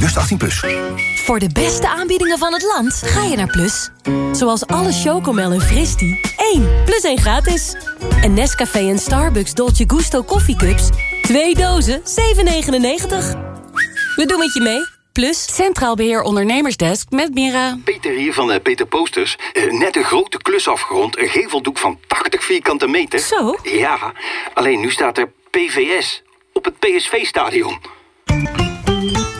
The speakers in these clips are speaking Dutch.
Bewust 18+. Plus. Voor de beste aanbiedingen van het land ga je naar Plus. Zoals alle Chocomel en Fristi. 1 plus 1 gratis. En Nescafé en Starbucks Dolce Gusto koffiecups. 2 dozen, 7,99. We doen het je mee. Plus Centraal Beheer Ondernemersdesk met Mira. Peter hier van uh, Peter Posters. Uh, net een grote klus afgerond. Een geveldoek van 80 vierkante meter. Zo? Ja, alleen nu staat er PVS op het PSV-stadion.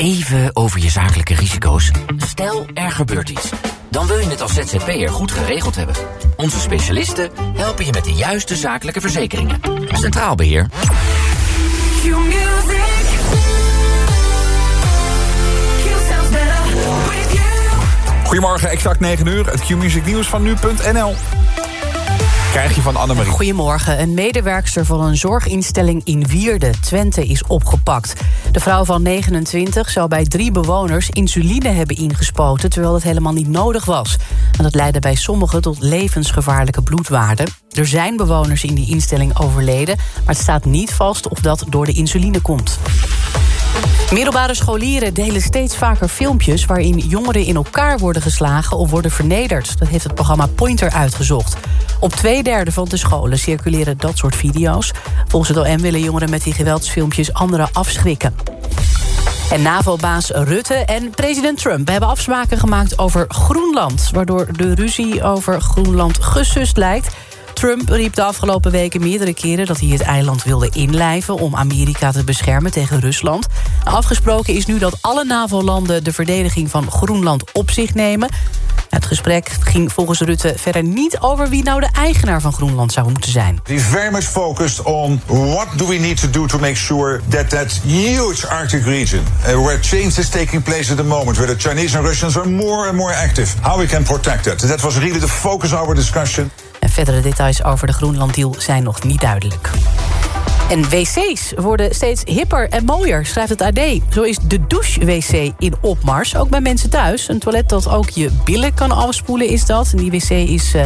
Even over je zakelijke risico's. Stel, er gebeurt iets. Dan wil je het als ZZP'er goed geregeld hebben. Onze specialisten helpen je met de juiste zakelijke verzekeringen. Centraal Beheer. Goedemorgen, exact 9 uur. Het Q-music nieuws van nu.nl. Krijg je van. Goedemorgen. Een medewerkster van een zorginstelling in Wierde, Twente, is opgepakt. De vrouw van 29 zou bij drie bewoners insuline hebben ingespoten... terwijl het helemaal niet nodig was. En dat leidde bij sommigen tot levensgevaarlijke bloedwaarden. Er zijn bewoners in die instelling overleden... maar het staat niet vast of dat door de insuline komt. Middelbare scholieren delen steeds vaker filmpjes... waarin jongeren in elkaar worden geslagen of worden vernederd. Dat heeft het programma Pointer uitgezocht. Op twee derde van de scholen circuleren dat soort video's. Volgens het OM willen jongeren met die geweldsfilmpjes anderen afschrikken. En NAVO-baas Rutte en president Trump hebben afspraken gemaakt over Groenland... waardoor de ruzie over Groenland gesust lijkt... Trump riep de afgelopen weken meerdere keren dat hij het eiland wilde inlijven... om Amerika te beschermen tegen Rusland. Afgesproken is nu dat alle NAVO-landen de verdediging van Groenland op zich nemen. Het gesprek ging volgens Rutte verder niet over wie nou de eigenaar van Groenland zou moeten zijn. He's very much focused on what do we need to do to make sure that that huge Arctic region, uh, where change is taking place at the moment, where the Chinese and Russians are more and more active, how we can protect that. That was really the focus of our discussion. Verdere details over de Groenland-deal zijn nog niet duidelijk. En wc's worden steeds hipper en mooier, schrijft het AD. Zo is de douche-wc in opmars, ook bij mensen thuis. Een toilet dat ook je billen kan afspoelen is dat. En die wc is, uh,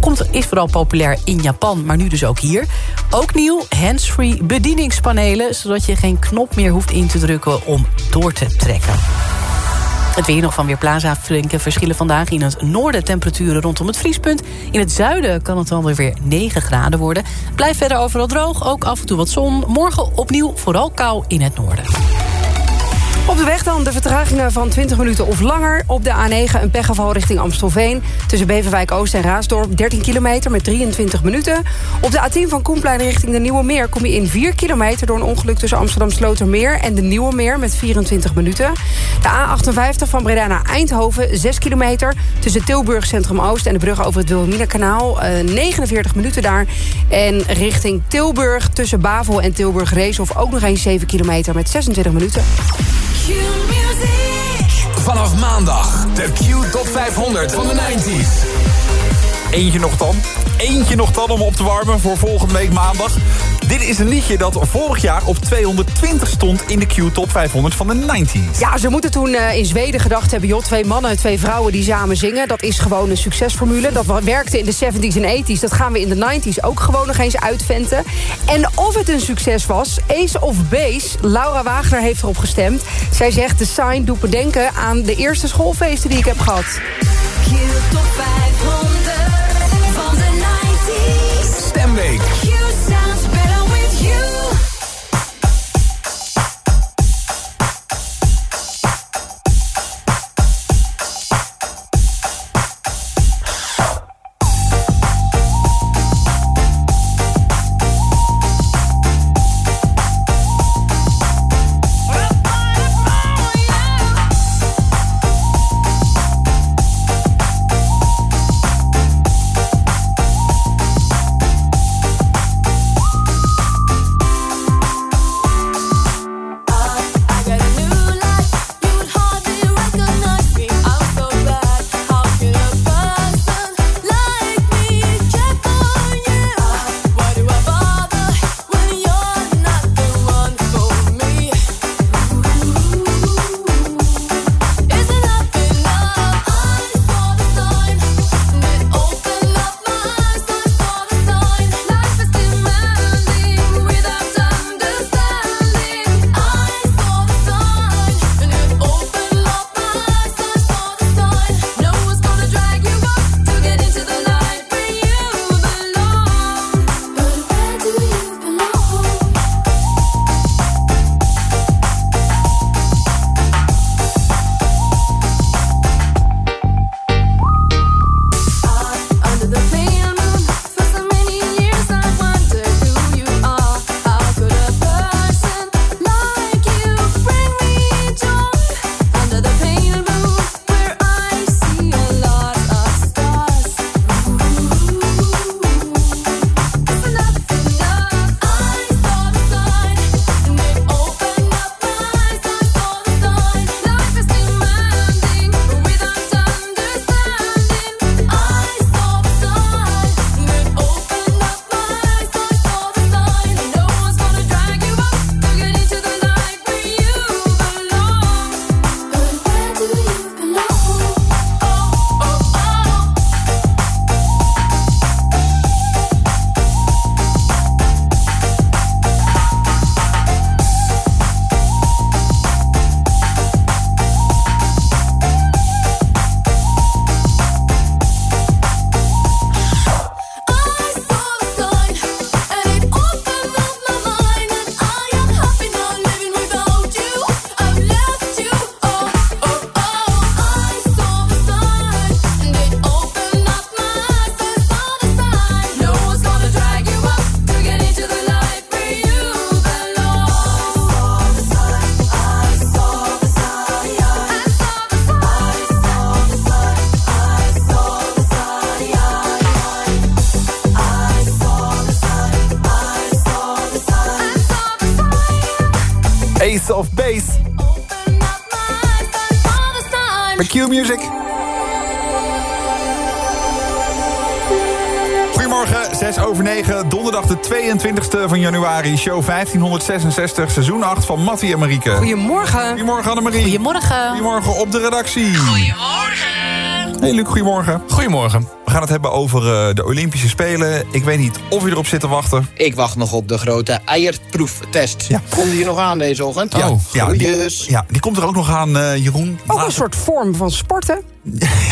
komt, is vooral populair in Japan, maar nu dus ook hier. Ook nieuw, hands-free bedieningspanelen... zodat je geen knop meer hoeft in te drukken om door te trekken. Het weer nog van Weerplaza. Flinke verschillen vandaag. In het noorden temperaturen rondom het vriespunt. In het zuiden kan het dan weer 9 graden worden. Blijft verder overal droog. Ook af en toe wat zon. Morgen opnieuw vooral kou in het noorden. Op de weg dan de vertragingen van 20 minuten of langer. Op de A9 een pechgeval richting Amstelveen. Tussen Beverwijk Oost en Raasdorp 13 kilometer met 23 minuten. Op de A10 van Koenplein richting de Nieuwe Meer... kom je in 4 kilometer door een ongeluk tussen Amsterdam Slotermeer... en de Nieuwe Meer met 24 minuten. De A58 van Breda naar Eindhoven 6 kilometer... tussen Tilburg Centrum Oost en de brug over het Wilhelmina-kanaal. 49 minuten daar. En richting Tilburg tussen Bavel en Tilburg Reeshof... ook nog eens 7 kilometer met 26 minuten. Vanaf maandag de Q Top 500 van de 90s. Eentje nog dan. Eentje nog dan om op te warmen voor volgende week maandag. Dit is een liedje dat vorig jaar op 220 stond in de Q Top 500 van de 90s. Ja, ze moeten toen uh, in Zweden gedacht hebben... joh, twee mannen, twee vrouwen die samen zingen. Dat is gewoon een succesformule. Dat werkte in de 70s en 80s. Dat gaan we in de 90s ook gewoon nog eens uitventen. En of het een succes was, Ace of Base... Laura Wagner heeft erop gestemd. Zij zegt, de sign doet me denken aan de eerste schoolfeesten die ik heb gehad. Q Top 500 24e van januari, show 1566, seizoen 8 van Mattie en Marieke. Goedemorgen. Goedemorgen Annemarie. Goedemorgen. Goedemorgen op de redactie. Goedemorgen. Hey Luc, goedemorgen. Goedemorgen. We gaan het hebben over eh, de Olympische Spelen. Ik weet niet of je erop zit te wachten. Ik wacht nog op de grote eierproeftest. Komt die nog aan deze ochtend? Ja, oh, ja, die, ja, die, komt er ook nog aan, eh, Jeroen. Ook een soort vorm van sporten.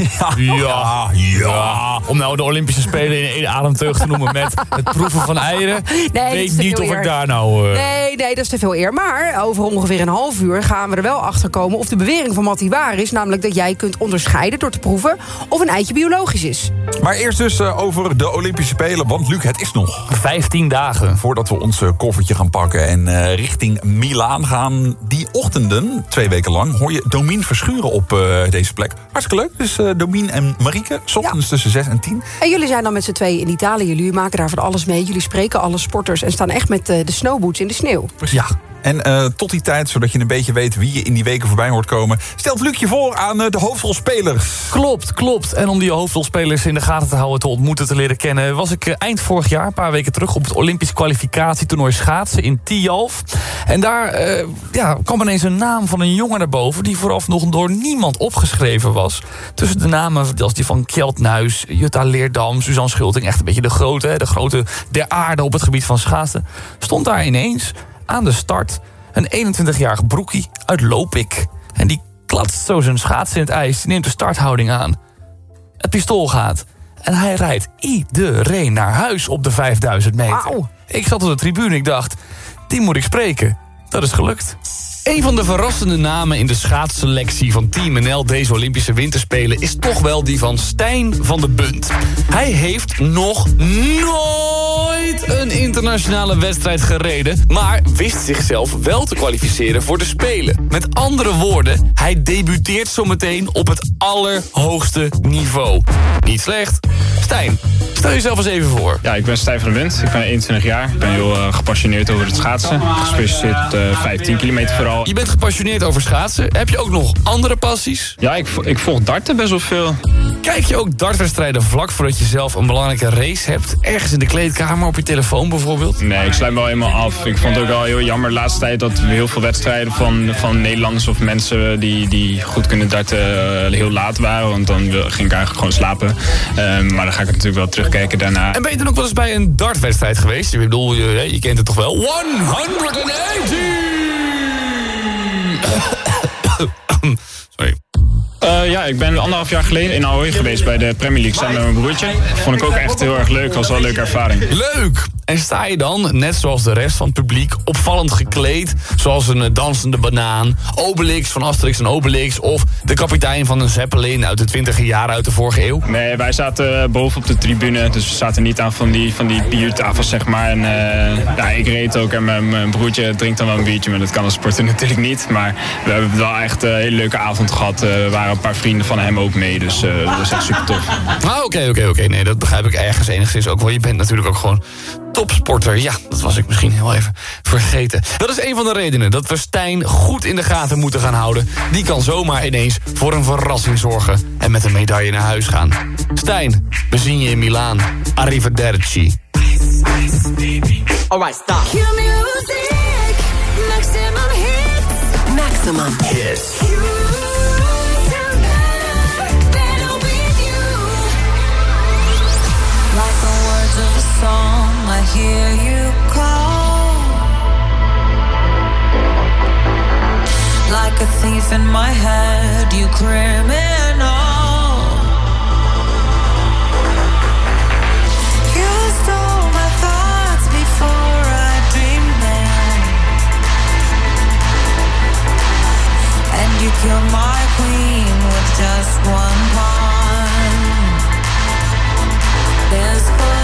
Ja, Ja, ja. Om nou de Olympische Spelen in één ademteug te noemen met het proeven van eieren. dat is weet te niet veel of ik eer. daar nou... eh, Nee, nee, dat is te veel eer. Maar over ongeveer een half uur gaan we er wel achter komen of de bewering van Mattie waar is. Namelijk dat jij kunt onderscheiden door te proeven of een eitje biologisch is. Maar eerst dus eh, over de Olympische Spelen. Want Luc, het is nog 15 dagen. voordat we ons eh, koffertje gaan pakken en eh, richting Milaan gaan. Die ochtenden, twee weken lang, hoor je Domien Verschuren op eh, deze plek. Hartstikke leuk. Dus eh Domien en Marieke, 's ochtends tussen 6 en 10. En jullie zijn dan met z'n tweeën in Italië. Jullie maken daar van alles mee. Jullie spreken alle sporters en staan echt met eh, de snowboots in de sneeuw. Ja. En eh, tot die tijd, zodat je een beetje weet wie je in die weken voorbij hoort komen... stelt Luc je voor aan eh, de hoofdrolspelers. Klopt, klopt. En om die hoofdrolspelers in de gaten te houden, te ontmoeten, te leren kennen... was ik eh, eind vorig jaar, een paar weken terug... op het Olympisch kwalificatietoernooi schaatsen in Tialf. En daar ja, kwam ineens een naam van een jongen naar boven... die vooraf nog door niemand opgeschreven was. Tussen de namen als die van Kjeld Nuis, Jutta Leerdam... Suzanne Schulting, echt een beetje de grote, de grote der aarde... op het gebied van schaatsen, stond daar ineens aan de start... een 21-jarig broekie uit Lopik. En die klatst zo zijn schaats in het ijs, die neemt de starthouding aan het pistool gaat. En hij rijdt iedereen naar huis op de 5000 meter. Ik zat op de tribune, ik dacht, die moet ik spreken. Dat is gelukt. Een van de verrassende namen in de schaatsselectie van Team NL deze Olympische Winterspelen is toch wel die van Stijn van de Bunt. Hij heeft nog nooit een internationale wedstrijd gereden, maar wist zichzelf wel te kwalificeren voor de Spelen. Met andere woorden, hij debuteert zometeen op het allerhoogste niveau. Niet slecht. Stijn, stel jezelf eens even voor. Ja, ik ben Stijn van der Bunt. Ik ben 21 jaar. Ik ben heel eh, gepassioneerd over het schaatsen. Gespecialiseerd op de 15 kilometer vooral. Je bent gepassioneerd over schaatsen. Heb je ook nog andere passies? Ja, ik, ik volg darten best wel veel. Kijk je ook dartwedstrijden vlak voordat je zelf een belangrijke race hebt? Ergens in de kleedkamer, op je telefoon bijvoorbeeld? Nee, ik sluit me wel helemaal af. Ik vond het ook wel heel jammer de laatste tijd dat we heel veel wedstrijden van, van Nederlanders of mensen die, die goed kunnen darten eh, heel laat waren. Want dan ging ik eigenlijk gewoon slapen. Ehm, maar dan ga ik natuurlijk wel terugkijken daarna. En ben je dan ook wel eens bij een dartwedstrijd geweest? Ik bedoel, je, je kent het toch wel? 180! Sorry. Eh, ja, ik ben anderhalf jaar geleden in Ahoy geweest bij de Premier League samen met mijn broertje. Vond ik ook echt heel erg leuk. Was wel een leuke ervaring. Leuk! En sta je dan, net zoals de rest van het publiek, opvallend gekleed... zoals een eh, dansende banaan, Obelix van Asterix en Obelix... of de kapitein van een Zeppelin uit de 20 jaren uit de vorige eeuw? Nee, wij zaten boven op de tribune, dus we zaten niet aan van die, van die biertafels, zeg maar. En eh, ja, ik reed ook en mijn, mijn broertje drinkt dan wel een biertje, maar dat kan als sporter natuurlijk niet. Maar we hebben wel echt een hele leuke avond gehad. Eh, Er waren een paar vrienden van hem ook mee, dus eh, dat was echt super tof. Ah, oké, oké, oké. Nee, dat begrijp ik ergens enigszins ook wel. Je bent natuurlijk ook gewoon topsporter. Ja, dat was ik misschien heel even vergeten. Dat is een van de redenen dat we Stijn goed in de gaten moeten gaan houden. Die kan zomaar ineens voor een verrassing zorgen en met een medaille naar huis gaan. Stijn, we zien je in Milaan. Arrivederci. Alright, stop. Q music, maximum hits. Maximum Hits. better with you. Like the words of a song, just one pawn. This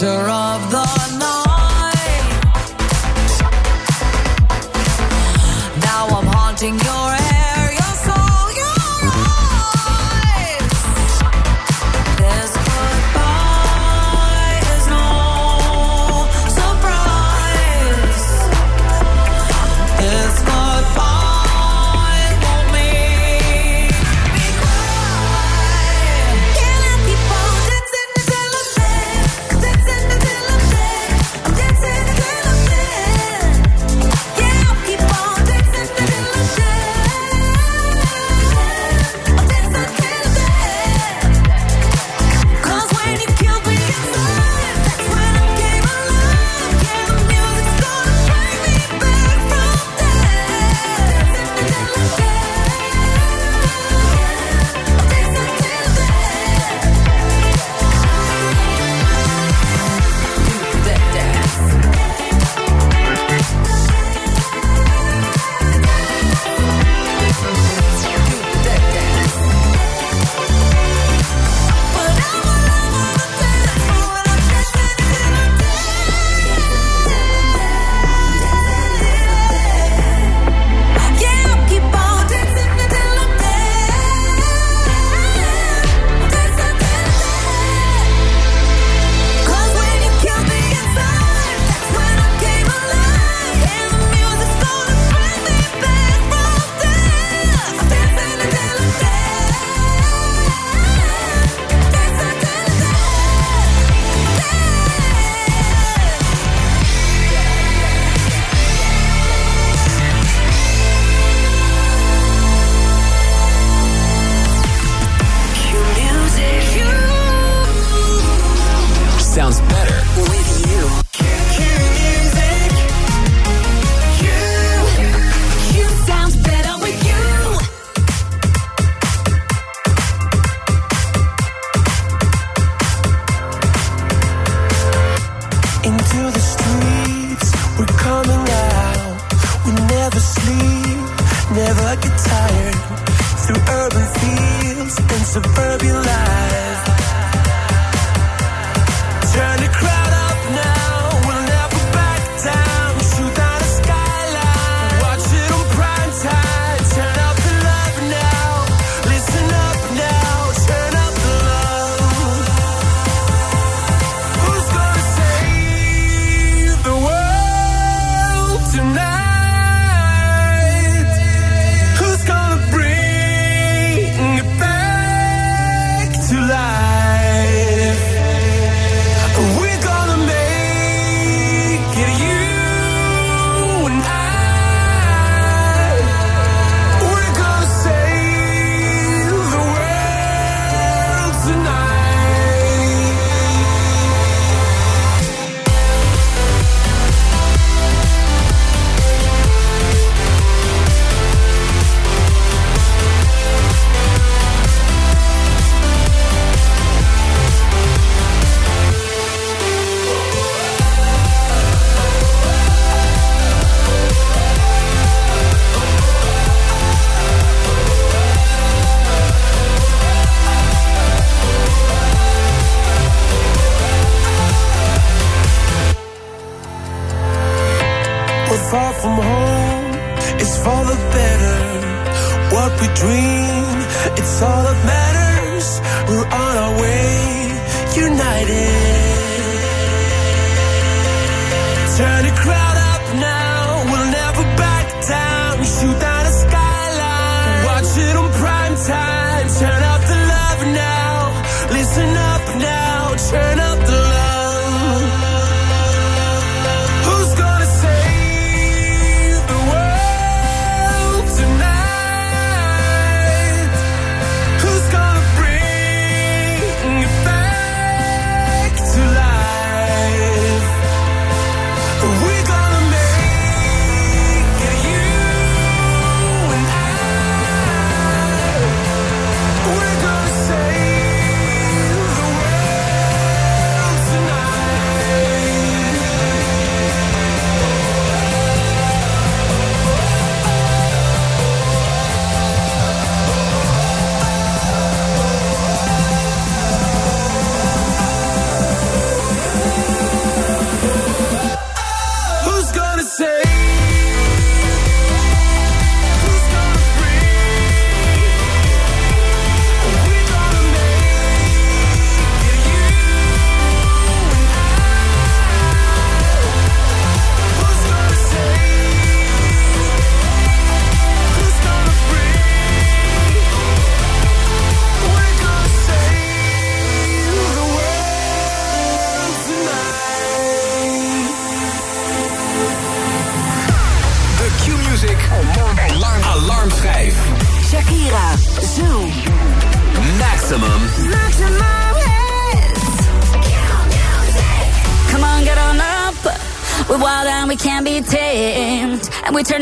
surround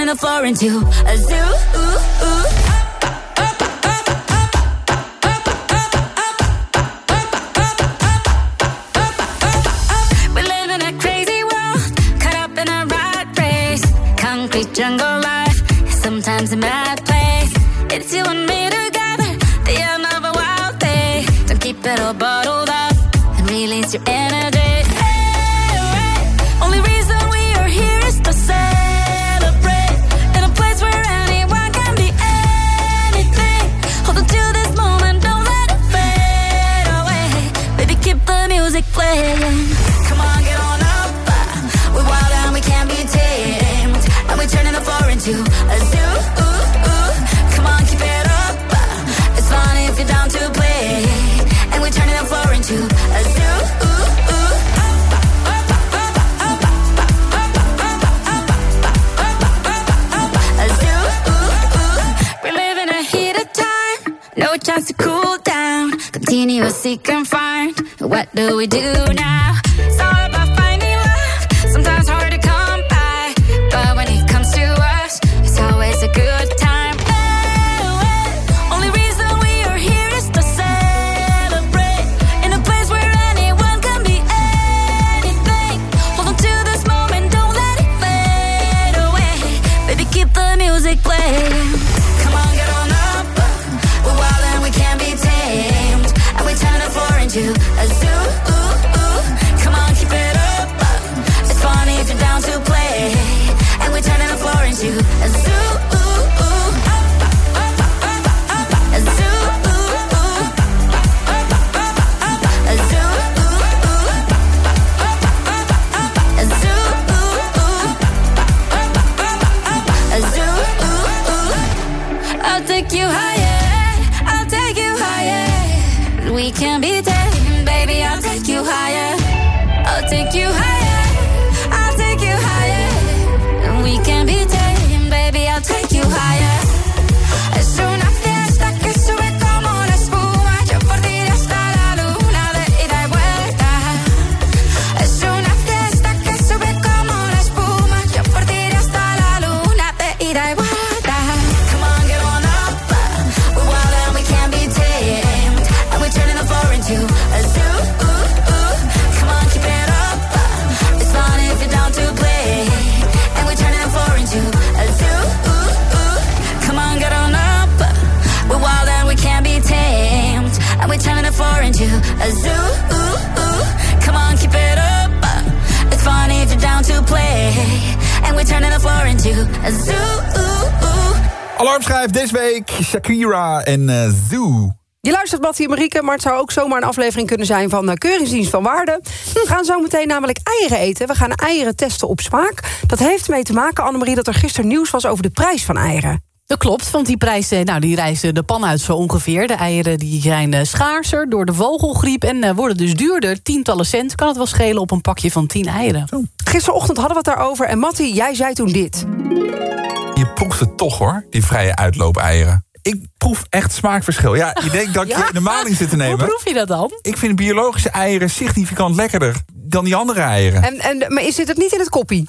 A foreign into a zoo. we do. Shakira en eh, Zoo. Je luistert Mattie en Marieke, maar het zou ook zomaar een aflevering kunnen zijn van eh, Keuringsdienst van Waarde. We gaan zo meteen namelijk eieren eten. We gaan eieren testen op smaak. Dat heeft mee te maken, Annemarie, dat er gisteren nieuws was over de prijs van eieren. Dat klopt, want die prijzen nou, die reizen de pan uit zo ongeveer. De eieren die zijn eh, schaarser door de vogelgriep en worden dus duurder. Tientallen cent kan het wel schelen op een pakje van 10 eieren. Gisterochtend hadden we het daarover en Mattie, jij zei toen dit. Je proeft het toch hoor, die vrije uitloop eieren ik proef echt smaakverschil. Ja, je denkt dat je in de maling zit te nemen. Hoe proef je dat dan? Ik vind biologische eieren significant lekkerder dan die andere eieren. En, en, maar zit het niet in het koppie?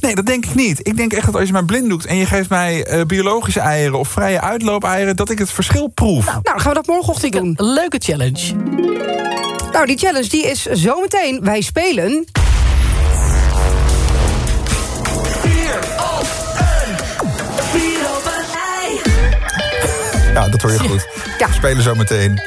Nee, dat denk ik niet. Ik denk echt dat als je mij blind doet en je geeft mij eh, biologische eieren of vrije uitloopeieren, dat ik het verschil proef. Nou, nou gaan we dat morgenochtend doen. Leuke challenge. Nou, die challenge die is zometeen. Wij spelen. Ja, dat hoor je goed. We spelen zo meteen.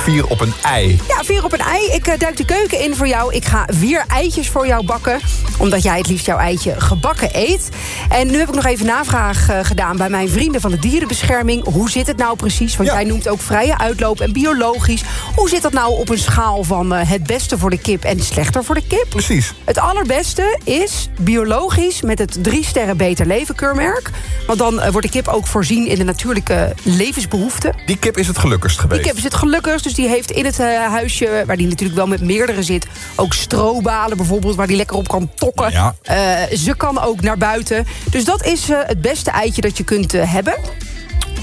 Vier op een ei. Ja, vier op een ei. Ik eh, duik de keuken in voor jou. Ik ga vier eitjes voor jou bakken. Omdat jij het liefst jouw eitje gebakken eet. En nu heb ik nog even navraag eh, gedaan bij mijn vrienden van de dierenbescherming. Hoe zit het nou precies? Want jij noemt ook vrije uitloop en biologisch. Hoe zit dat nou op een schaal van eh, het beste voor de kip en slechter voor de kip? Precies. Het allerbeste is biologisch met het drie sterren beter leven keurmerk. Want dan wordt de kip ook voorzien in de natuurlijke levensbehoeften. Die kip is het gelukkigst geweest. Die kip is het gelukkigst, dus die heeft in het eh, huisje... waar die natuurlijk wel met meerdere zit... ook strobalen bijvoorbeeld, waar die lekker op kan tokken. Ja. Eh, ze kan ook naar buiten. Dus dat is eh, het beste eitje dat je kunt hebben.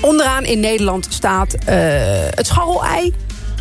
Onderaan in Nederland staat het scharrelei.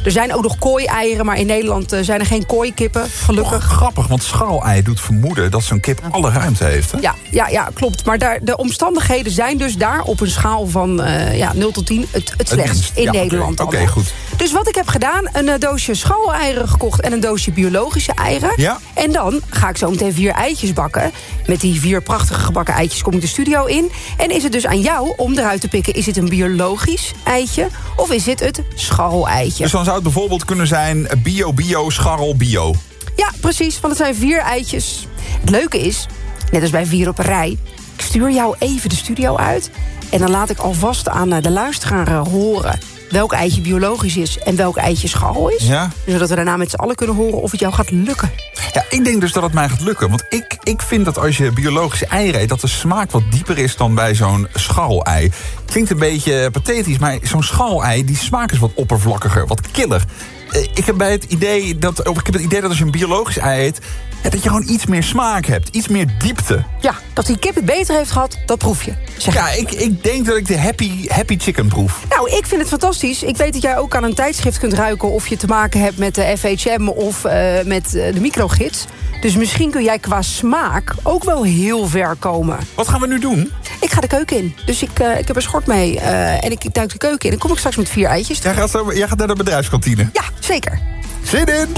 Er zijn ook nog kooi-eieren, maar in Nederland eh, zijn er geen kooikippen, gelukkig. Grappig, want scharrelei doet vermoeden dat zo'n kip alle ruimte heeft. Hè? Ja, ja, ja, klopt. Maar daar, de omstandigheden zijn dus daar op een schaal van eh, ja, 0 tot 10 het, het slechtst in Ja. Nederland. Oké, goed. Dus wat ik heb gedaan, een eh, doosje scharreleieren gekocht en een doosje biologische eieren. Ja. En dan ga ik zo meteen vier eitjes bakken. Met die vier prachtige gebakken eitjes kom ik de studio in. En is het dus aan jou om eruit te pikken, is het een biologisch eitje of is het het scharreleitje? Dus dan zou bijvoorbeeld kunnen zijn bio, bio, scharrel, bio. Ja, precies, want het zijn vier eitjes. Het leuke is, net als bij Vier op een Rij... ik stuur jou even de studio uit... en dan laat ik alvast aan eh, de luisteraar eh, horen... welk eitje biologisch is en welk eitje scharrel is. Ja. Zodat we daarna met z'n allen kunnen horen of het jou gaat lukken. Ja, ik denk dus dat het mij gaat lukken. Want ik, ik vind dat als je biologische eieren eet... dat de smaak wat dieper is dan bij zo'n scharrelei. Klinkt een beetje pathetisch, maar zo'n scharrelei... die smaak is wat oppervlakkiger, wat killer. Eh, Ik heb, bij het idee dat, ik heb het idee dat als je een biologisch ei eet... Ja, dat je gewoon iets meer smaak hebt, iets meer diepte. Ja, dat die kip het beter heeft gehad, dat proef je. Zeg Ja, ik, ik denk dat ik de happy, happy chicken proef. Nou, ik vind het fantastisch. Ik weet dat jij ook aan een tijdschrift kunt ruiken... of je te maken hebt met de FHM of eh, met eh, de microgids. Dus misschien kun jij qua smaak ook wel heel ver komen. Wat gaan we nu doen? Ik ga de keuken in. Dus ik, eh, ik heb een schort mee en ik duik de keuken in. Dan kom ik straks met vier eitjes. Jij gaat, zo- jij gaat naar de bedrijfskantine. Ja, zeker. Zin in!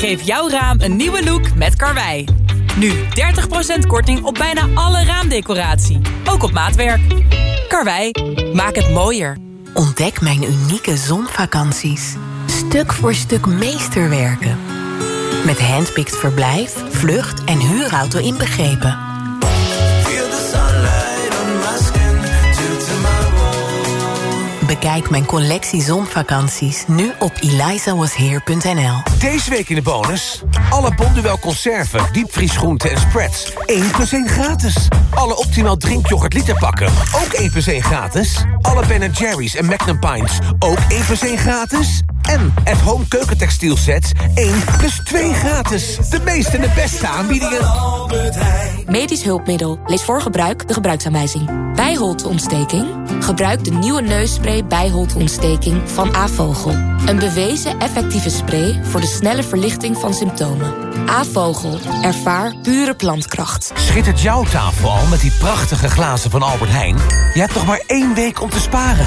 Geef jouw raam een nieuwe look met Karwei. Nu 30% korting op bijna alle raamdecoratie. Ook op maatwerk. Karwei, maak het mooier. Ontdek mijn unieke zonvakanties. Stuk voor stuk meesterwerken. Met handpicked verblijf, vlucht en huurauto inbegrepen. Bekijk mijn collectie zonvakanties nu op elizawasheer.nl. Deze week in de bonus. Alle Bonduel conserven, diepvriesgroenten en spreads. 1 plus 1 gratis. Alle optimaal drinkyoghurt literpakken. Ook 1 plus 1 gratis. Alle Ben Jerry's en Magnum Pints. Ook 1 plus 1 gratis. En at home keukentextiel sets 1 plus 2 gratis. De meeste en de beste aanbiedingen. Medisch hulpmiddel. Lees voor gebruik de gebruiksaanwijzing. Bijholteontsteking? Gebruik de nieuwe neusspray bijholteontsteking van Avogel. Een bewezen effectieve spray voor de snelle verlichting van symptomen. Avogel. Ervaar pure plantkracht. Schittert jouw tafel al met die prachtige glazen van Albert Heijn? Je hebt nog maar één week om te sparen.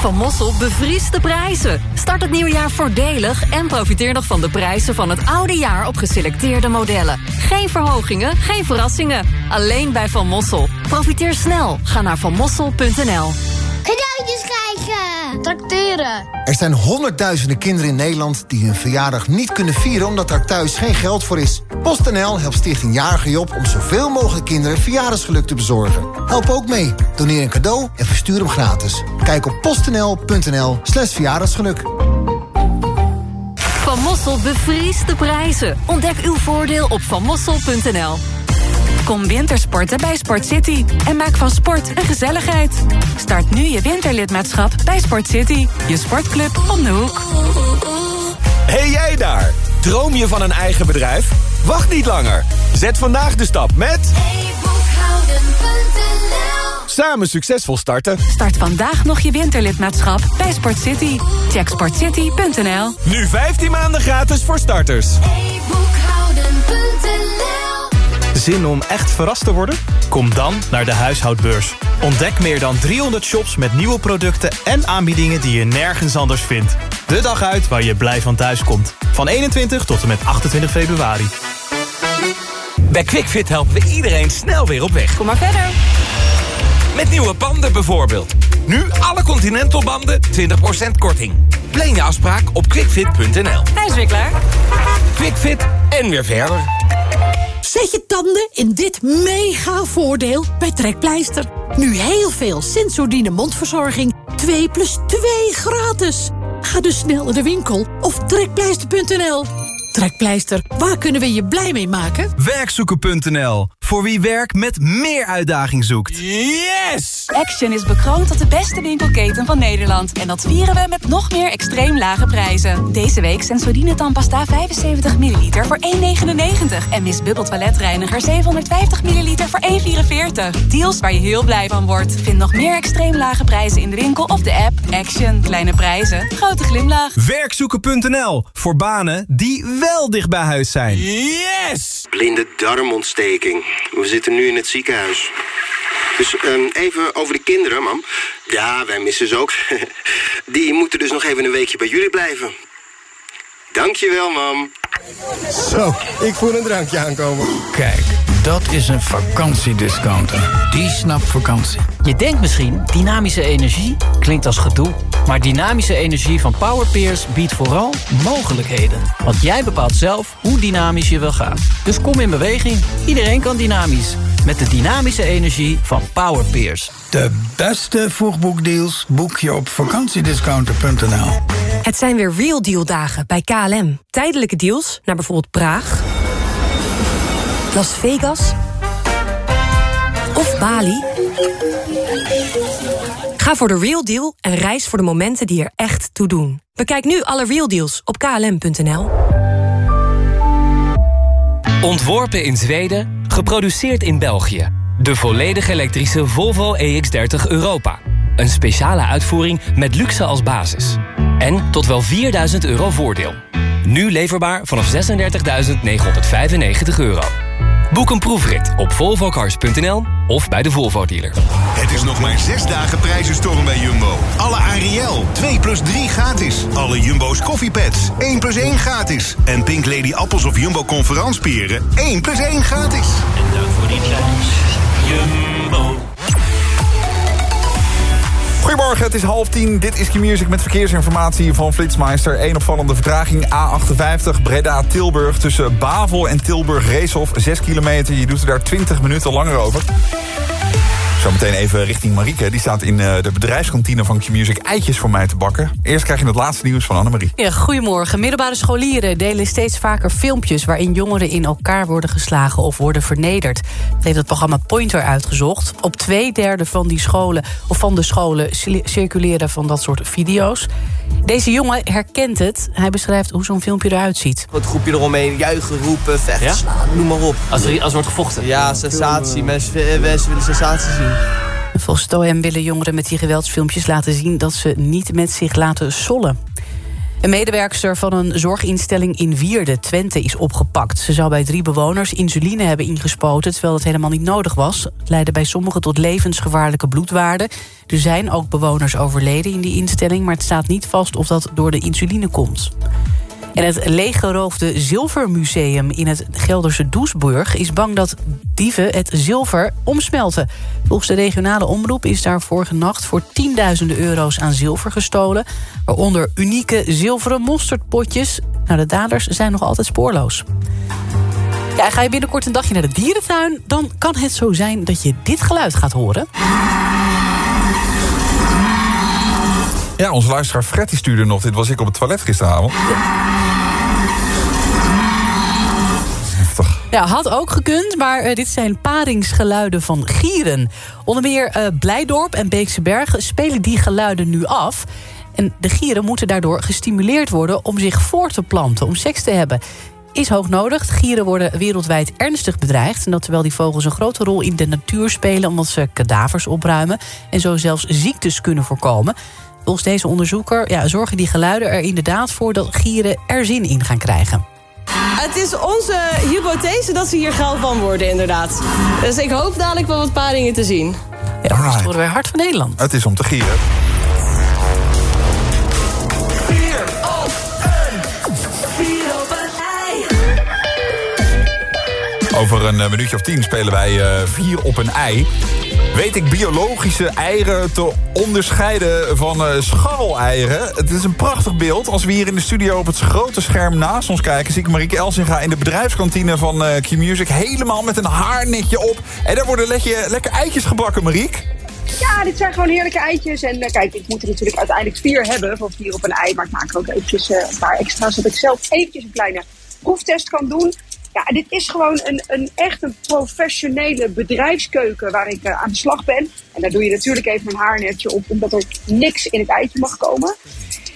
Van Mossel bevriest de prijzen. Start het nieuwe jaar voordelig en profiteer nog van de prijzen van het oude jaar op geselecteerde modellen. Geen verhogingen, geen verrassingen. Alleen bij Van Mossel. Profiteer snel. Ga naar vanmossel.nl. Cadeautjes krijgen! Tracteren! Er zijn honderdduizenden kinderen in Nederland die hun verjaardag niet kunnen vieren omdat er thuis geen geld voor is. PostNL helpt Stichting Jarige Job om zoveel mogelijk kinderen verjaardagsgeluk te bezorgen. Help ook mee. Doneer een cadeau en verstuur hem gratis. Kijk op postnl.nl slash verjaardagsgeluk. Van Mossel bevriest de prijzen. Ontdek uw voordeel op vanmossel.nl. Kom wintersporten bij Sport City en maak van sport een gezelligheid. Start nu je winterlidmaatschap bij Sport City, je sportclub om de hoek. Hey jij daar! Droom je van een eigen bedrijf? Wacht niet langer. Zet vandaag de stap met... Samen succesvol starten. Start vandaag nog je winterlidmaatschap bij Sport City. Check sportcity.nl. Nu 15 maanden gratis voor starters. Zin om echt verrast te worden? Kom dan naar de huishoudbeurs. Ontdek meer dan 300 shops met nieuwe producten en aanbiedingen die je nergens anders vindt. De dag uit waar je blij van thuis komt. Van 21 tot en met 28 februari. Bij QuickFit helpen we iedereen snel weer op weg. Kom maar verder. Met nieuwe banden bijvoorbeeld. Nu alle Continental banden 20% korting. Plan je afspraak op quickfit.nl. Hij is weer klaar. QuickFit en weer verder. Zet je tanden in dit mega voordeel bij Trekpleister. Nu heel veel Sensodyne mondverzorging. 2 plus 2 gratis. Ga dus snel naar de winkel of trekpleister.nl. Trekpleister, waar kunnen we je blij mee maken? Werkzoeken.nl. Voor wie werk met meer uitdaging zoekt. Yes! Action is bekroond tot de beste winkelketen van Nederland. En dat vieren we met nog meer extreem lage prijzen. Deze week Sensodyne tandpasta 75 ml voor 1,99. En Miss Bubble toiletreiniger 750 ml voor 1,44. Deals waar je heel blij van wordt. Vind nog meer extreem lage prijzen in de winkel of de app. Action. Kleine prijzen. Grote glimlach. Werkzoeken.nl. Voor banen die wel dicht bij huis zijn. Yes! Blinde darmontsteking. We zitten nu in het ziekenhuis. Dus ehm, even over de kinderen, mam. Ja, wij missen ze ook. Die moeten dus nog even een weekje bij jullie blijven. Dankjewel, mam. Zo, ik voel een drankje aankomen. Kijk, dat is een vakantiediscounter. Die snapt vakantie. Je denkt misschien, dynamische energie klinkt als gedoe. Maar dynamische energie van Powerpeers biedt vooral mogelijkheden. Want jij bepaalt zelf hoe dynamisch je wil gaan. Dus kom in beweging. Iedereen kan dynamisch. Met de dynamische energie van Powerpeers. De beste vroegboekdeals boek je op vakantiediscounter.nl. Het zijn weer Real Deal dagen bij KLM. Tijdelijke deals naar bijvoorbeeld Praag, Las Vegas of Bali. Ga voor de Real Deal en reis voor de momenten die er echt toe doen. Bekijk nu alle Real Deals op klm.nl. Ontworpen in Zweden, geproduceerd in België. De volledig elektrische Volvo EX30 Europa. Een speciale uitvoering met luxe als basis. En tot wel 4000 euro voordeel. Nu leverbaar vanaf 36.995 euro. Boek een proefrit op volvocars.nl of bij de Volvo dealer. Het is nog maar zes dagen prijzenstorm bij Jumbo. Alle Ariel, 2 plus 3 gratis. Alle Jumbo's koffiepads, 1 plus 1 gratis. En Pink Lady appels of Jumbo conferanspieren, 1 plus 1 gratis. En dank voor die prijs. Jumbo. Goedemorgen, het is half tien. Dit is Q-Music met verkeersinformatie van Flitsmeister. Eén opvallende vertraging, A58 Breda-Tilburg... tussen Bavel en Tilburg-Reeshof, 6 kilometer. Je doet er daar 20 minuten langer over. Zometeen even richting Marieke. Die staat in eh, de bedrijfskantine van Q-Music eitjes voor mij te bakken. Eerst krijg je het laatste nieuws van Annemarie. Ja, goedemorgen. Middelbare scholieren delen steeds vaker filmpjes... waarin jongeren in elkaar worden geslagen of worden vernederd. Dat heeft het programma Pointer uitgezocht. Op twee derde van die scholen, of van de scholen cir- circuleren van dat soort video's. Deze jongen herkent het. Hij beschrijft hoe zo'n filmpje eruit ziet. Het groepje eromheen, juichen, roepen, vechten, slaan, noem maar op. Als er, als er wordt gevochten? Ja, sensatie. Mensen, eh, mensen willen sensatie zien. Volgens TOM willen jongeren met die geweldsfilmpjes laten zien... dat ze niet met zich laten sollen. Een medewerkster van een zorginstelling in Wierde, Twente, is opgepakt. Ze zou bij drie bewoners insuline hebben ingespoten... terwijl dat helemaal niet nodig was. Het leidde bij sommigen tot levensgevaarlijke bloedwaarden. Er zijn ook bewoners overleden in die instelling... maar het staat niet vast of dat door de insuline komt. En het leeggeroofde Zilvermuseum in het Gelderse Doesburg... is bang dat dieven het zilver omsmelten. Volgens de regionale omroep is daar vorige nacht... voor tienduizenden euro's aan zilver gestolen. Waaronder unieke zilveren mosterdpotjes. Nou, de daders zijn nog altijd spoorloos. Ja, ga je binnenkort een dagje naar de dierentuin... dan kan het zo zijn dat je dit geluid gaat horen. Ja, onze luisteraar Fred stuurde nog... dit was ik op het toilet gisteravond. Ja, had ook gekund, maar eh, dit zijn paringsgeluiden van gieren. Onder meer eh, Blijdorp en Beekse Bergen spelen die geluiden nu af. En de gieren moeten daardoor gestimuleerd worden om zich voor te planten, om seks te hebben. is hoog nodig. Gieren worden wereldwijd ernstig bedreigd. En dat terwijl die vogels een grote rol in de natuur spelen... omdat ze kadavers opruimen en zo zelfs ziektes kunnen voorkomen. Volgens deze onderzoeker ja, zorgen die geluiden er inderdaad voor... dat gieren er zin in gaan krijgen. Het is onze hypothese dat ze hier geil van worden, inderdaad. Dus ik hoop dadelijk wel wat paringen te zien. Ja, dat worden wij hart van Nederland. Het is om te gieren. Over een eh, minuutje of tien spelen wij eh, vier op een ei. Weet ik biologische eieren te onderscheiden van eh scharreleieren? Het is een prachtig beeld. Als we hier in de studio op het grote scherm naast ons kijken... zie ik Marieke Elsinga in de bedrijfskantine van eh Q-Music... helemaal met een haarnetje op. En daar worden lekker, eitjes gebakken, Mariek. Ja, dit zijn gewoon heerlijke eitjes. En kijk, ik moet er natuurlijk uiteindelijk vier hebben van vier op een ei. Maar ik maak er ook eventjes een paar extra's, zodat ik zelf eventjes een kleine proeftest kan doen. Ja, dit is gewoon een, een echt een professionele bedrijfskeuken waar ik eh, aan de slag ben. En daar doe je natuurlijk even een haarnetje op, omdat er niks in het eitje mag komen.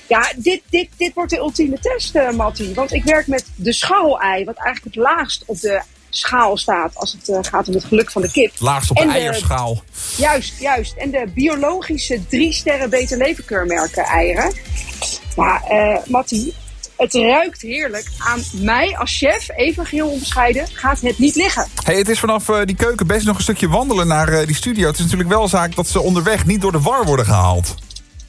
Ja, dit, dit, dit wordt de ultieme test, eh Mattie. Want ik werk met de scharrelei, wat eigenlijk het laagst op de schaal staat als het eh, gaat om het geluk van de kip. Laagst op de eierschaal. Juist, juist. En de biologische drie sterren beter levenkeurmerken eieren. Ja, eh Mattie, het ruikt heerlijk. Aan mij als chef, even geheel onbescheiden, gaat het niet liggen. Hey, het is vanaf eh, die keuken best nog een stukje wandelen naar eh, die studio. Het is natuurlijk wel zaak dat ze onderweg niet door de war worden gehaald.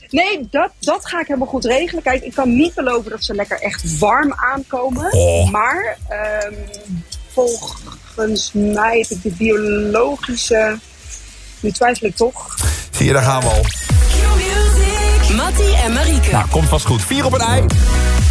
Nee, dat, dat ga ik helemaal goed regelen. Kijk, ik kan niet beloven dat ze lekker echt warm aankomen. Oh. Maar ehm, volgens mij heb ik de biologische... Nu twijfel ik toch. Zie je, daar gaan we al. Mattie en Marieke. Nou, komt vast goed. Vier op een ei.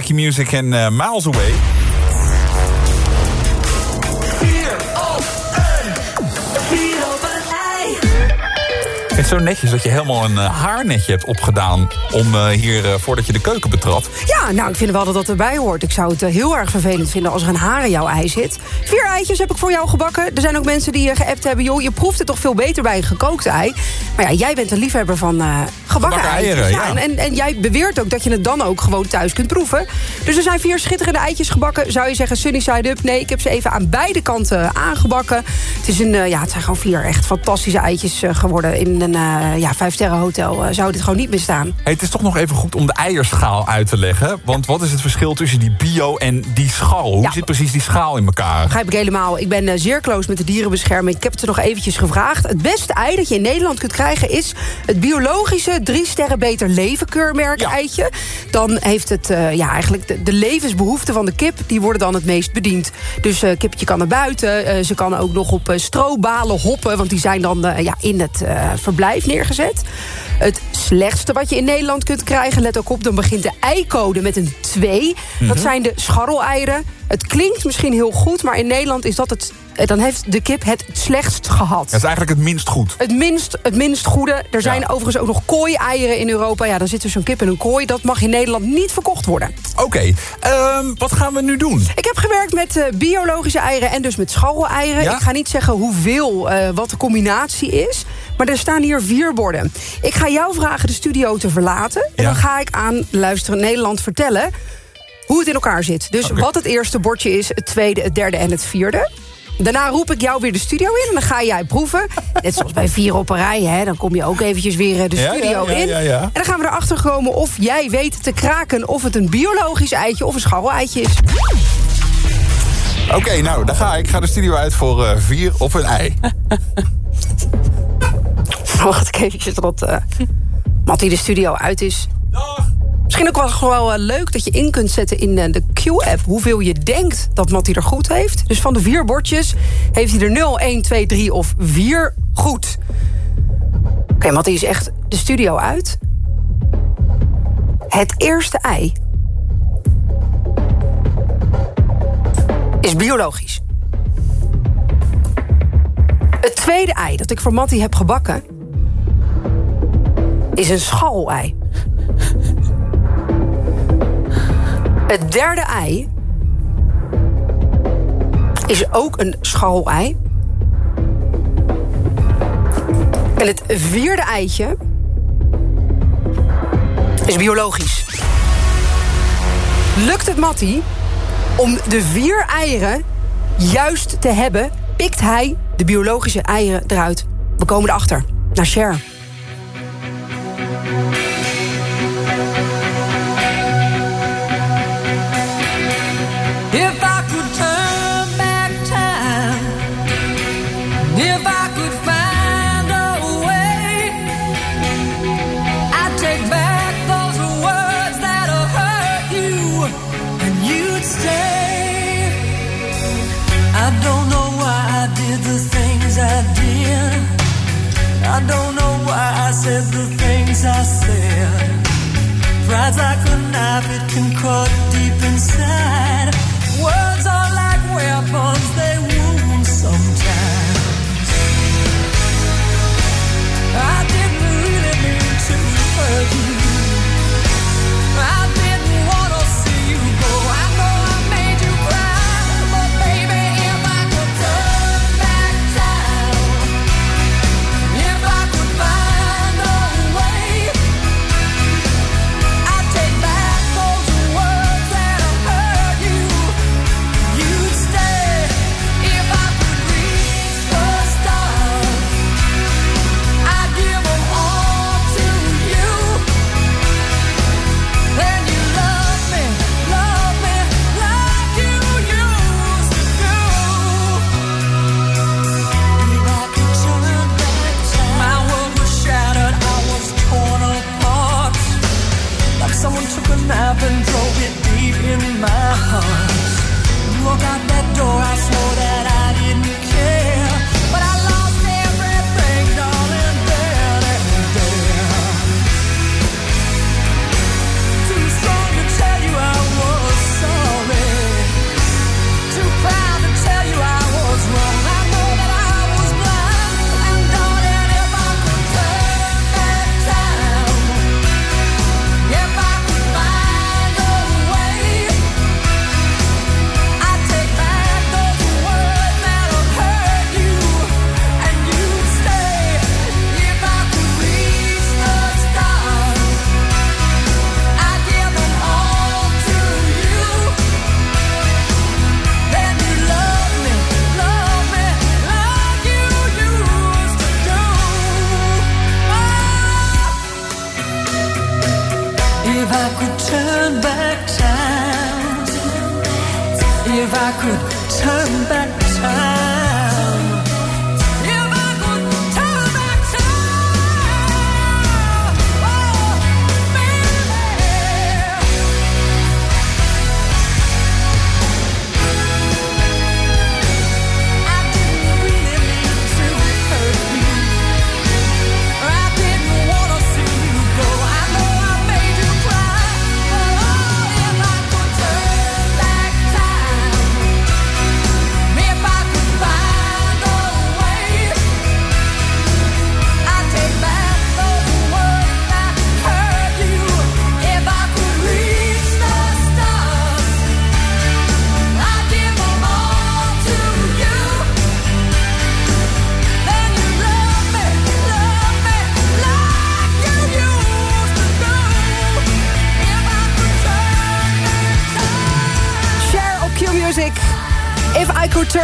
Your Music en eh, Miles Away. Ik vind het zo netjes dat je helemaal een eh, haarnetje hebt opgedaan... om eh, hier, voordat je de keuken betrad. Ja, nou, ik vind wel dat dat erbij hoort. Ik zou het heel erg vervelend vinden als er een haar in jouw ei zit. Vier eitjes heb ik voor jou gebakken. Er zijn ook mensen die geappt hebben... joh, je proeft het toch veel beter bij een gekookt ei. Maar ja, jij bent een liefhebber van gebakken eieren, ja. en, en, en jij beweert ook dat je het dan ook gewoon thuis kunt proeven. Dus er zijn vier schitterende eitjes gebakken. Zou je zeggen sunny side up? Nee, ik heb ze even aan beide kanten aangebakken. Het, is een, eh, ja, het zijn gewoon vier echt fantastische eitjes eh, geworden. In een eh ja, vijfsterren hotel zou dit gewoon niet mistaan. Hey, het is toch nog even goed om de eierschaal uit te leggen. Want wat is het verschil tussen die bio en die schaal? Hoe Ja. zit precies die schaal in elkaar? Begrijp ik helemaal. Ik ben zeer close met de dierenbescherming. Ik heb het ze nog eventjes gevraagd. Het beste ei dat je in Nederland kunt krijgen... is het biologische drie sterren beter leven keurmerk eitje. Dan heeft het eh, ja, eigenlijk de, de levensbehoeften van de kip... die worden dan het meest bediend. Dus eh kippetje kan naar buiten. eh, ze kan ook nog op strobalen hoppen... want die zijn dan ja, in het verblijf neergezet. Het slechtste wat je in Nederland kunt krijgen... let ook op, dan begint de eicode met een 2. Dat Mhm. zijn de scharreleieren. Het klinkt misschien heel goed, maar in Nederland is dat het... eh, dan heeft de kip het het slechtst gehad. Dat is eigenlijk het minst goed. Het minst, het minst goede. Er zijn overigens ook nog kooi-eieren in Europa. Ja, dan zit er zo'n kip in een kooi. Dat mag in Nederland niet verkocht worden. Oké, ehm, wat gaan we nu doen? Ik heb gewerkt met eh, biologische eieren en dus met scharreleieren. Ja? Ik ga niet zeggen hoeveel, eh, wat de combinatie is. Maar er staan hier vier borden. Ik ga jou vragen de studio te verlaten. En Ja. dan ga ik aan luisterend Nederland vertellen hoe het in elkaar zit. Dus wat het eerste bordje is, het tweede, het derde en het vierde. Daarna roep ik jou weer de studio in en dan ga jij proeven. Net zoals bij vier op een rij, hè. Dan kom je ook eventjes weer eh, de Ja, ja, studio ja, in. ja, ja. En dan gaan we erachter komen of jij weet te kraken... of het een biologisch eitje of een scharrel-eitje is. Oké, nou, daar ga ik. Ik ga de studio uit voor eh, vier op een ei. Wacht ik eventjes tot eh Mattie de studio uit is. Misschien ook wel gewoon eh, leuk dat je in kunt zetten in eh, de Q-app... hoeveel je denkt dat Mattie er goed heeft. Dus van de vier bordjes heeft hij er 0, 1, 2, 3 of 4 goed. Oké, Mattie is echt de studio uit. Het eerste ei... is biologisch. Het tweede ei dat ik voor Mattie heb gebakken... is een scharrel-ei. Het derde ei is ook een scharrel-ei. En het vierde eitje is biologisch. Lukt het Mattie om de vier eieren juist te hebben... pikt hij de biologische eieren eruit. We komen erachter. Naar Cher.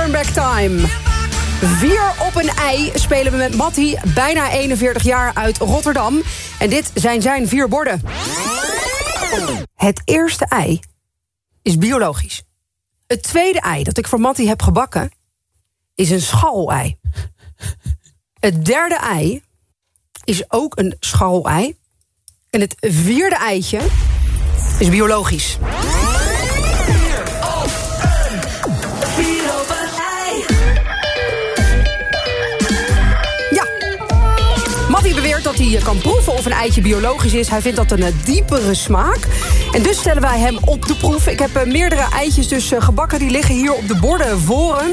I could turn back time. Vier op een ei spelen we met Matti, bijna 41 jaar uit Rotterdam. En dit zijn zijn vier borden. Het eerste ei is biologisch. Het tweede ei dat ik voor Matti heb gebakken is een scharrel-ei. Het derde ei is ook een scharrel-ei. En het vierde eitje is biologisch. Hij kan proeven of een eitje biologisch is. Hij vindt dat een eh, diepere smaak. En dus stellen wij hem op de proef. Ik heb eh, meerdere eitjes dus eh, gebakken. Die liggen hier op de borden voor hem.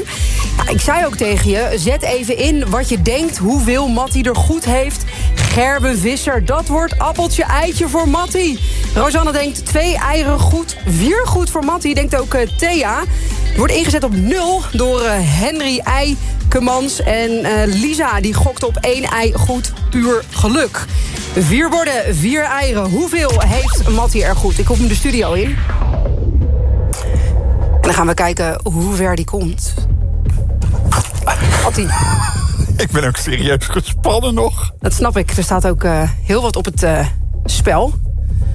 Ja, ik zei ook tegen je, zet even in wat je denkt... hoeveel Mattie er goed heeft. Gerben Visser, dat wordt appeltje eitje voor Mattie. Rosanne denkt twee eieren goed, vier goed voor Mattie. Denkt ook eh, Thea. Wordt ingezet op nul door eh, Henry Eikemans. En eh, Lisa die gokt op één ei goed, puur geluk. Vier borden, vier eieren. Hoeveel heeft Mattie er goed? Ik hoef hem de studio in. En dan gaan we kijken hoe ver die komt. Mattie. Ik ben ook serieus gespannen nog. Dat snap ik. Er staat ook eh, heel wat op het eh, spel.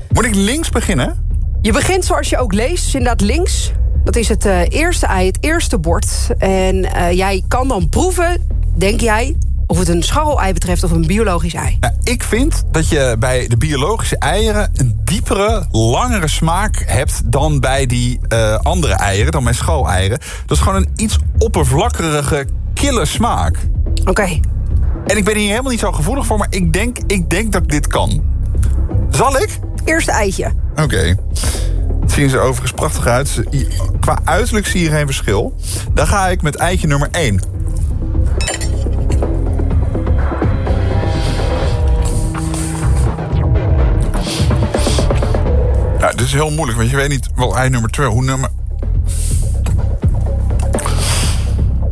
Moet ik links beginnen? Je begint zoals je ook leest, dus inderdaad links. Dat is het eh, eerste ei, het eerste bord. En jij kan dan proeven, denk jij, of het een scharrel-ei betreft of een biologisch ei. Nou, ik vind dat je bij de biologische eieren een diepere, langere smaak hebt dan bij die andere eieren, dan bij schal-eieren. Dat is gewoon een iets oppervlakkerige, kille smaak. Oké. En ik ben hier helemaal niet zo gevoelig voor, maar ik denk, ik denk dat ik dit kan. Zal ik? Eerste eitje. Oké. Het zien ze overigens prachtig uit. Qua uiterlijk zie je geen verschil. Dan ga ik met eitje nummer 1. Ja, dit is heel moeilijk, want je weet niet wel ei nummer 2. Hoe nummer...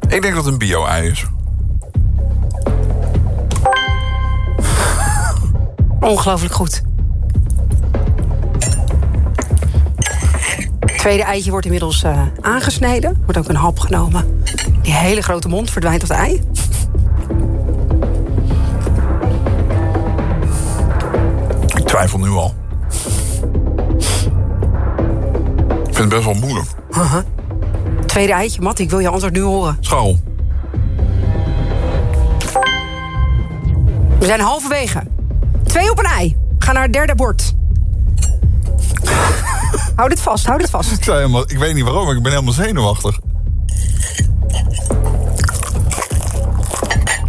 Ik denk dat het een bio-ei is. Ongelooflijk goed. Tweede eitje wordt inmiddels eh, aangesneden. Wordt ook een hap genomen. Die hele grote mond verdwijnt op het ei. Ik twijfel nu al. Ik vind het best wel moeilijk. Tweede eitje, Matt, ik wil je antwoord nu horen. Scharrel. We zijn halverwege. Twee op een ei. Ga naar het derde bord. hou dit vast, hou dit vast. Ik, helemaal, ik weet niet waarom, maar ik ben helemaal zenuwachtig.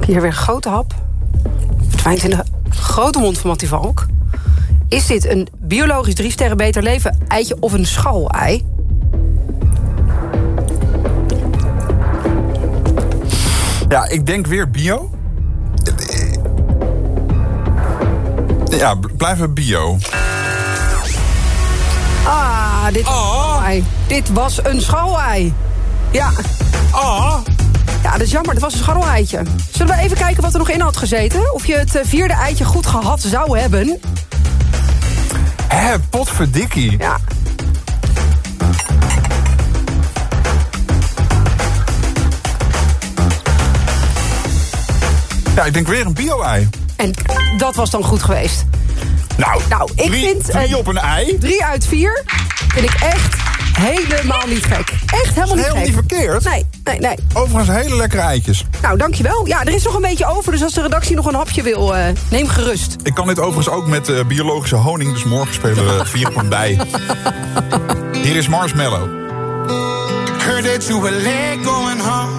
Hier weer een grote hap. Verdwijnt in de grote mond van Mattie Valk. Is dit een biologisch drie sterren beter leven eitje of een scharrel-ei? Ja, ik denk weer bio. Ja, blijven bio. Ah, dit, ei. dit was een scharrel-ei. Ja. Ah. Ja, dat is jammer. Dat was een scharrel-eitje. Zullen we even kijken wat er nog in had gezeten? Of je het eh, vierde eitje goed gehad zou hebben? Hé, potverdikkie. Ja. Ja, ik denk weer een bio-ei. En dat was dan goed geweest. Nou, nou ik drie- vind... drie eh, op een ei? Drie uit vier vind ik echt helemaal niet gek. Echt helemaal niet Heel gek. niet verkeerd. Nee, nee, nee. Overigens hele lekkere eitjes. Nou, dankjewel. Ja, er is nog een beetje over, dus als de redactie nog een hapje wil, eh, neem gerust. Ik kan dit overigens ook met eh, biologische honing, dus morgen spelen we vier op een bij. Hier is Marshmallow. Heard that you were late going home.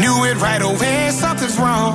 Knew it right away, something's wrong.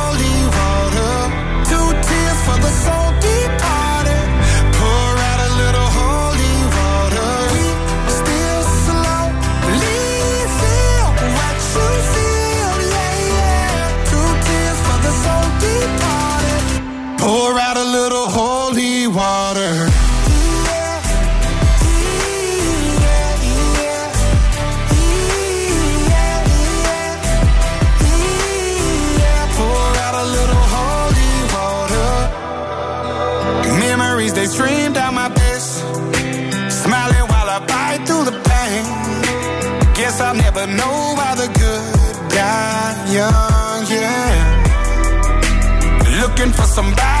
Pour out a little holy water. They stream down my face. Smiling while I bite through the pain. Guess I'll never know why the good die young, yeah. Looking for somebody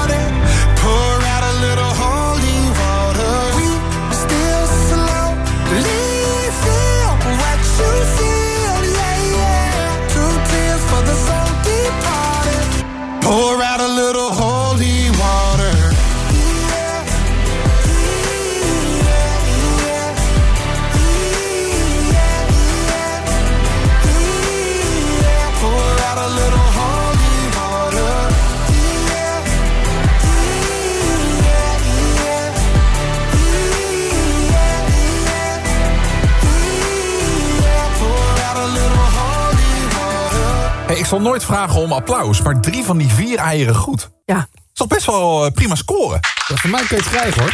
Zal nooit vragen om applaus, maar drie van die vier eieren goed. Ja. Dat is toch best wel eh, prima scoren. voor mij kun je het krijgen, hoor.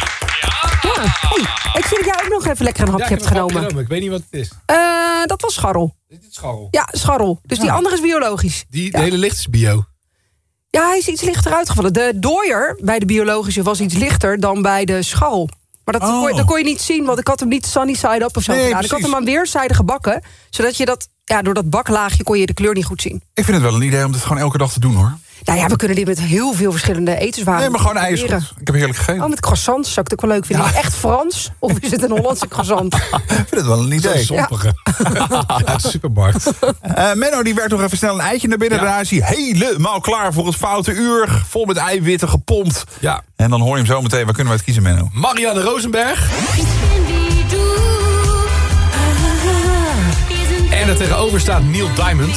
Ja, hey, ik zie dat jij ook nog even lekker een hapje Ja, hebt hapje genomen. Ik weet niet wat het is. Eh, dat was scharrel. Dit is scharrel. Ja, scharrel. Dus die andere is biologisch. Die, Ja. De hele licht is bio. Ja, hij is iets lichter uitgevallen. De dooier bij de biologische was iets lichter dan bij de scharrel. Maar dat, kon, je, dat kon je niet zien, want ik had hem niet sunny side up of zo Nee, gedaan. Ik had hem aan weerszijden gebakken, zodat je dat... Ja, door dat baklaagje kon je de kleur niet goed zien. Ik vind het wel een idee om dit gewoon elke dag te doen, hoor. Nou ja, we kunnen dit met heel veel verschillende etenswaren Nee, maar gewoon goed. Ik heb heerlijk gegeten. Oh, met croissants zou ik het ook wel leuk vinden. Echt Frans? Of is het een Hollandse croissant? Ik vind het wel een idee. Sompige. Uit de supermarkt. Eh, Menno die werkt nog even snel een eitje naar binnen. Daarna is hij helemaal klaar voor het foute uur. Vol met eiwitten gepompt. Ja. En dan hoor je hem zo meteen. Waar kunnen we het kiezen, Menno? Marianne Rosenberg. En er tegenover staat Neil Diamond.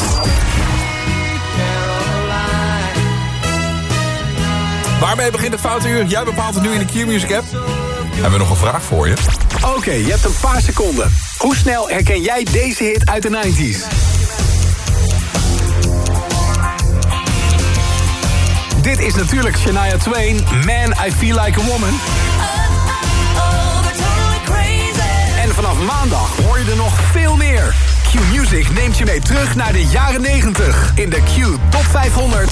Waarmee begint het foute uur? Jij bepaalt het nu in de Q-Music app. Hebben we nog een vraag voor je? Oké, je hebt een paar seconden. Hoe snel herken jij deze hit uit de 90s? Dit is natuurlijk Shania Twain, Man, I Feel Like a Woman. En vanaf maandag hoor je er nog veel meer. Q Music neemt je mee terug naar de jaren 90 in de Q Top 500.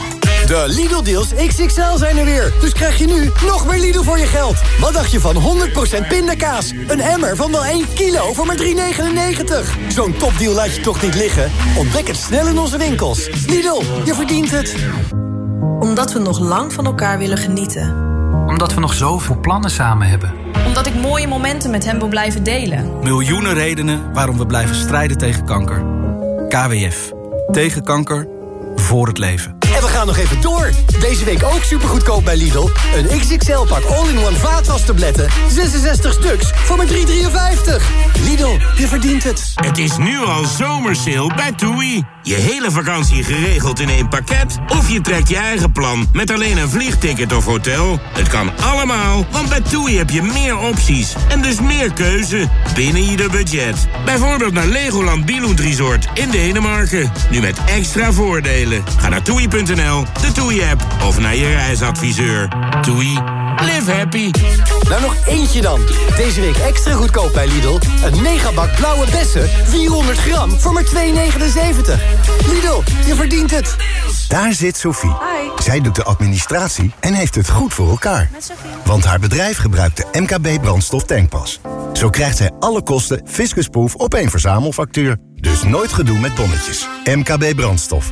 De Lidl-deals XXL zijn er weer. Dus krijg je nu nog meer Lidl voor je geld. Wat dacht je van 100% pindakaas? Een emmer van wel 1 kilo voor maar 3,99. Zo'n topdeal laat je toch niet liggen? Ontdek het snel in onze winkels. Lidl, je verdient het. Omdat we nog lang van elkaar willen genieten. Omdat we nog zoveel plannen samen hebben. Omdat ik mooie momenten met hem wil blijven delen. Miljoenen redenen waarom we blijven strijden tegen kanker. KWF. Tegen kanker. Voor het leven. En we gaan nog even door. Deze week ook supergoedkoop bij Lidl. Een XXL-pak all-in-one vaatwastabletten. 66 stuks voor maar 3,53. Lidl, je verdient het. Het is nu al zomersale bij TUI. Je hele vakantie geregeld in één pakket? Of je trekt je eigen plan met alleen een vliegticket of hotel? Het kan allemaal, want bij TUI heb je meer opties. En dus meer keuze binnen ieder budget. Bijvoorbeeld naar Legoland Billund Resort in Denemarken. Nu met extra voordelen. Ga naar toei.nl, de TUI-app of naar je reisadviseur. TUI. Live happy. Nou, nog eentje dan. Deze week extra goedkoop bij Lidl. Een megabak blauwe bessen, 400 gram, voor maar 2,79. Lidl, je verdient het. Daar zit Sophie. Zij doet de administratie en heeft het goed voor elkaar. Want haar bedrijf gebruikt de MKB brandstof tankpas. Zo krijgt zij alle kosten fiscusproof op één verzamelfactuur. Dus nooit gedoe met tonnetjes. MKB brandstof.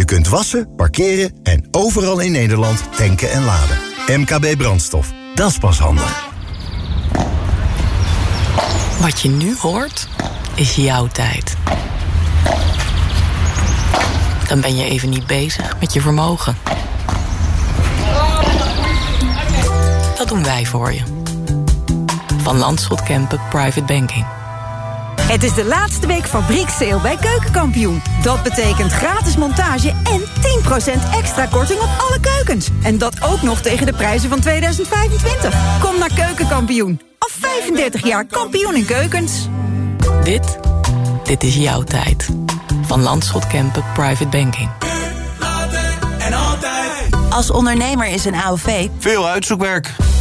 Je kunt wassen, parkeren en overal in Nederland tanken en laden. MKB brandstof. Dat is pas handig. Wat je nu hoort, is jouw tijd. Dan ben je even niet bezig met je vermogen. Dat doen wij voor je. Van Landschot Kempen Private Banking. Het is de laatste week fabrieksteel bij Keukenkampioen. Dat betekent gratis montage en 10% extra korting op alle keukens. En dat ook nog tegen de prijzen van 2025. Kom naar Keukenkampioen. Al 35 jaar kampioen in keukens. Dit, dit is jouw tijd. Van Landschot Kempen Private Banking. Als ondernemer is een AOV Veel uitzoekwerk.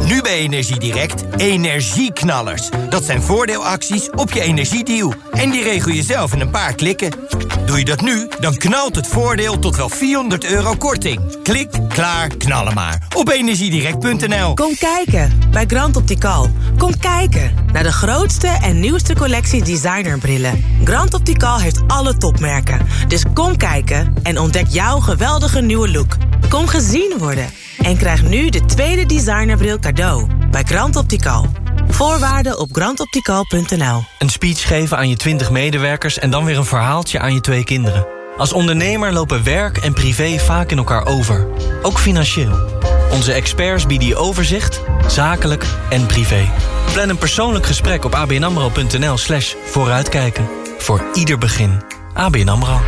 Nu bij Energiedirect energieknallers. Dat zijn voordeelacties op je energiedeal. En die regel je zelf in een paar klikken. Doe je dat nu, dan knalt het voordeel tot wel 400 euro korting. Klik, klaar, knallen maar. Op energiedirect.nl Kom kijken bij Grand Optical. Kom kijken naar de grootste en nieuwste collectie designerbrillen. Grand Optical heeft alle topmerken. Dus kom kijken en ontdek jouw geweldige nieuwe look. Kom gezien worden. En krijg nu de tweede designerbril cadeau bij Grand Optical. Voorwaarden op grandoptical.nl Een speech geven aan je 20 medewerkers en dan weer een verhaaltje aan je twee kinderen. Als ondernemer lopen werk en privé vaak in elkaar over. Ook financieel. Onze experts bieden je overzicht, zakelijk en privé. Plan een persoonlijk gesprek op abnamro.nl slash vooruitkijken. Voor ieder begin. ABN AMRO.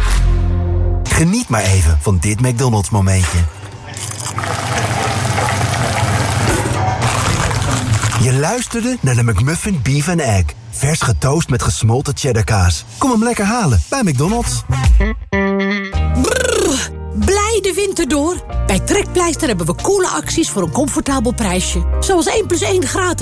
Geniet maar even van dit McDonald's momentje. Je luisterde naar de McMuffin Beef and Egg. Vers getoast met gesmolten cheddarkaas. Kom hem lekker halen bij McDonald's. Blij de winter door? Bij Trekpleister hebben we coole acties voor een comfortabel prijsje. Zoals 1 plus 1 gratis.